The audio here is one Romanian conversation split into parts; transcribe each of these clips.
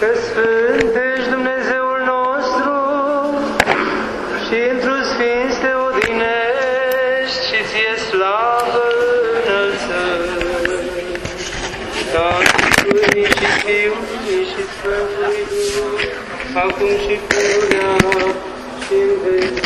că Dumnezeul nostru și într-un odinești și ție slavă înălțări. Și Fiului și Sfântului, acum și purea și în veci.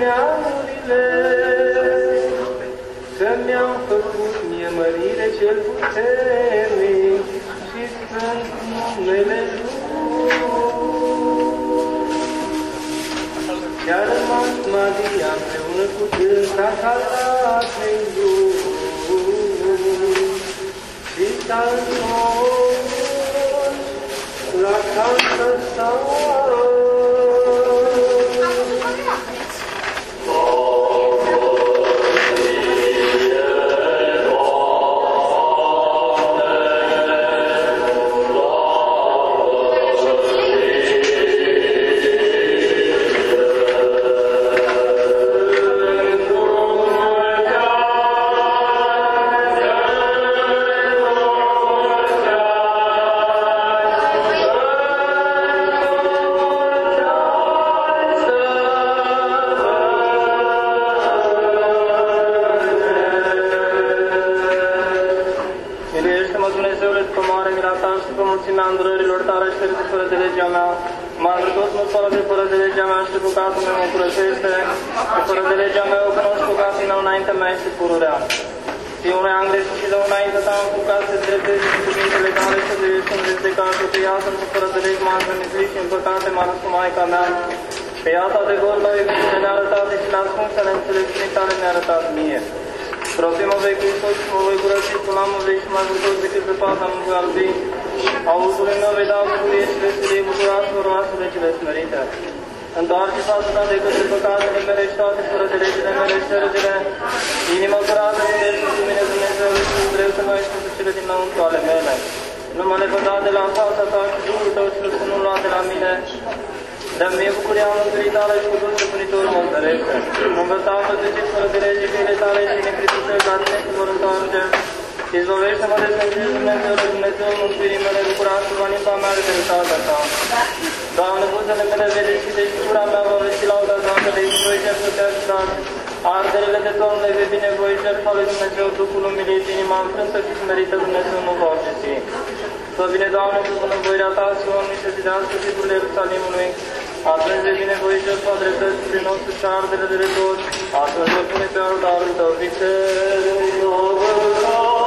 neamurile, să mi-au făcut mie mărire cel puternic și sunt numele Chiar în Maria împreună cu dânsa ca la și ca la casa sa. Fiule, am greșit și de înainte ta am făcut să drepte și cuvintele tale să de sunt vindecat și pe ea sunt fără de legi m-am zămizlit și în păcate m-a răs cu Maica mea. Pe ea toate golba iubitele ne-a arătat și la ascunsele înțelepciunii tale mi-a arătat mie. Prosim mă vei Hristos și mă voi curăți cu la mă vei și mai bucur decât pe pata mă voi albi. Auzului meu vei da bucurie și veselie bucurați voroase de cele smerite. Întoarce față ta de către păcatele mele și toate fără de legile mele și sărăgile. Inima curată de și cu mine Dumnezeu și cu drept să mai și cele din lăuntru ale mele. Nu mă lepăda de la fața ta și Duhul tău și nu lua de la mine. Dă-mi mie bucuria mântuirii tale și cu dulce punitor mă întărește. Mă învăța să zici fără de lege fiile tale și necrituțele la tine și vor întoarce. Izlovește-mă de Sfântul Dumnezeu, de Dumnezeu, mântuirii mele, bucurați-vă în limba mea de dreptatea ta. Doamne, buzele mele vede și de gura mea va vesti lauda Doamne de voi jertfă te ajutat. Arderele de Domnule vei binevoi jertfa lui Dumnezeu, Duhul umilit, inima înfrântă și smerită Dumnezeu nu va obțesi. Să bine, Doamne, cu bunăvoirea ta, și oamenii să zidească zidurile Ierusalimului. Atunci de bine voi jertfa dreptății prin nostru și ardele de tot. Atunci vă pune pe altarul tău Thank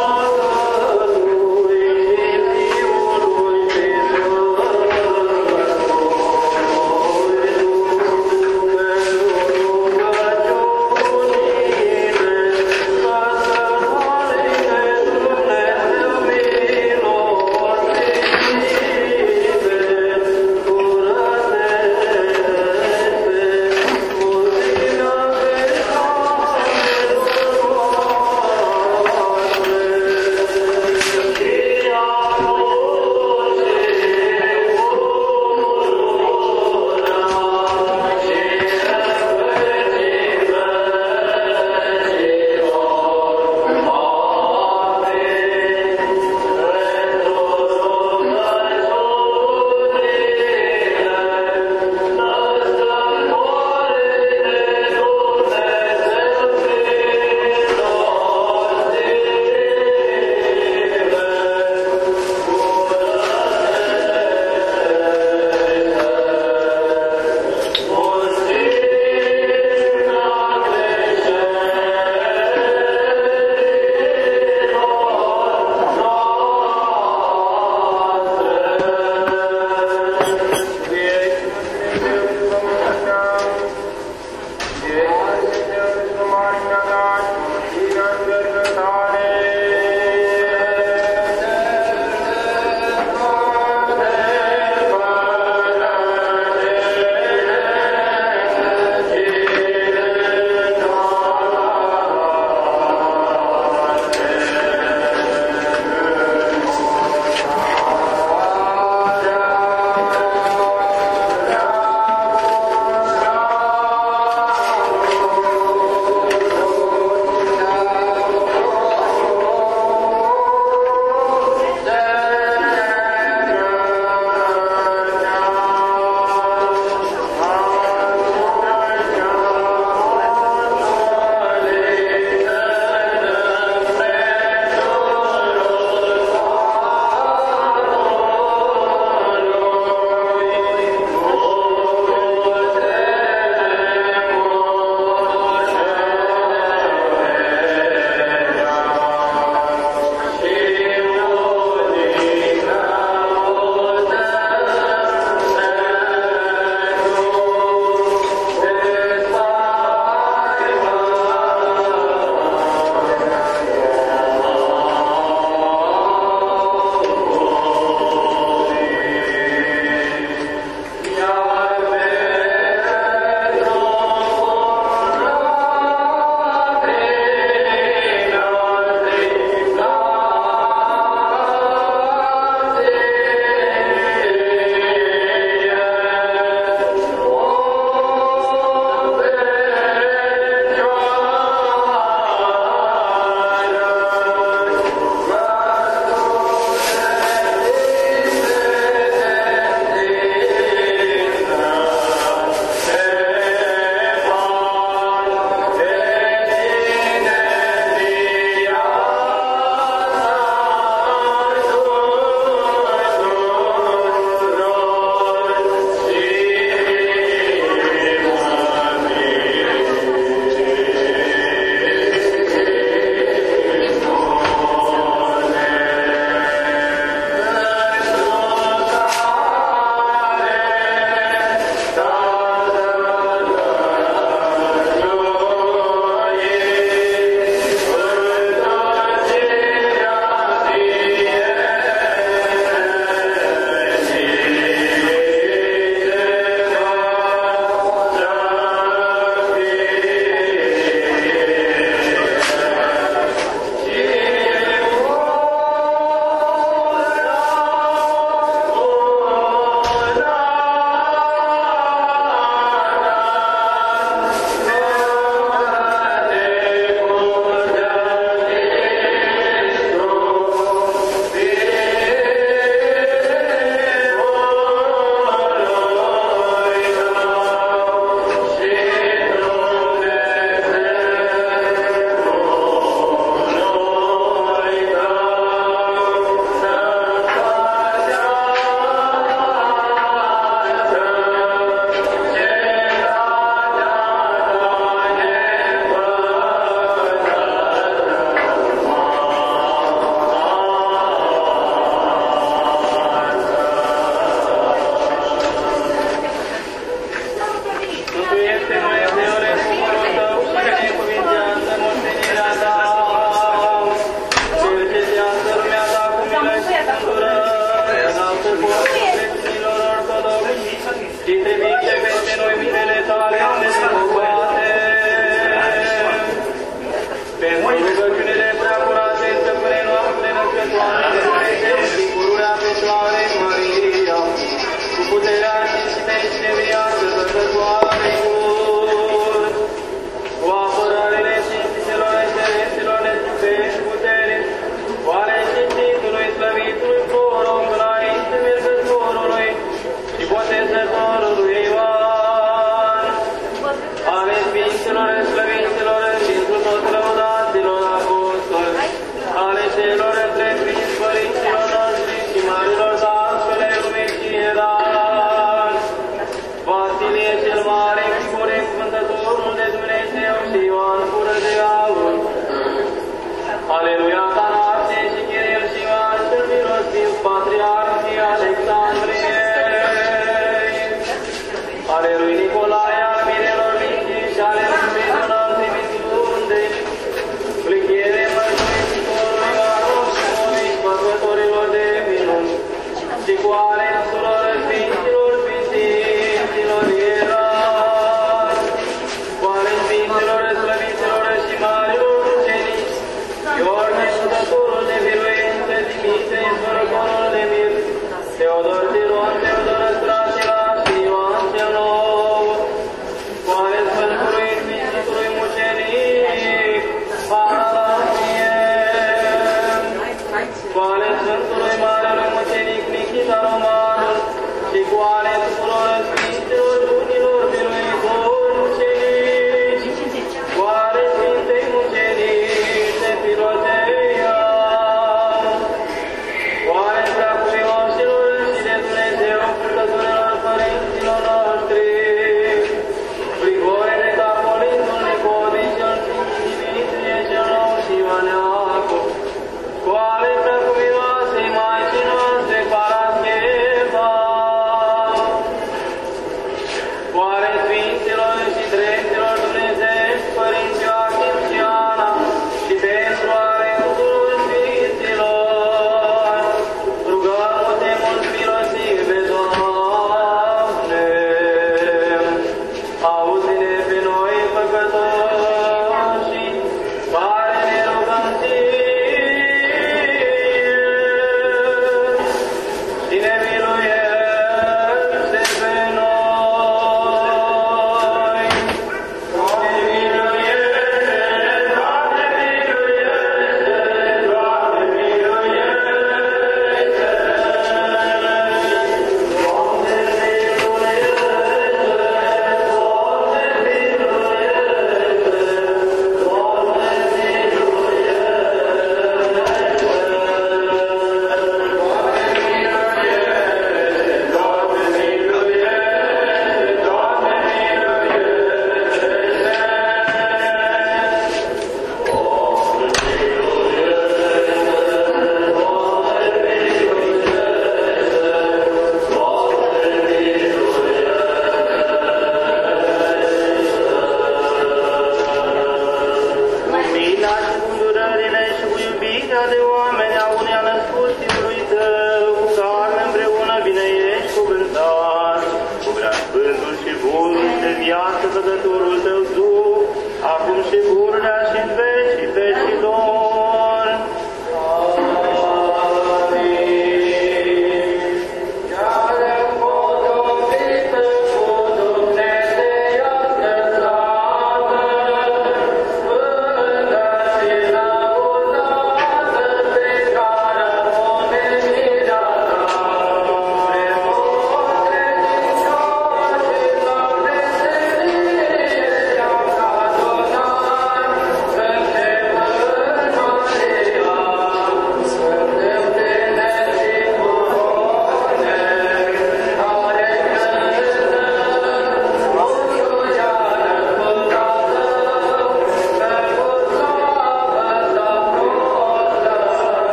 cu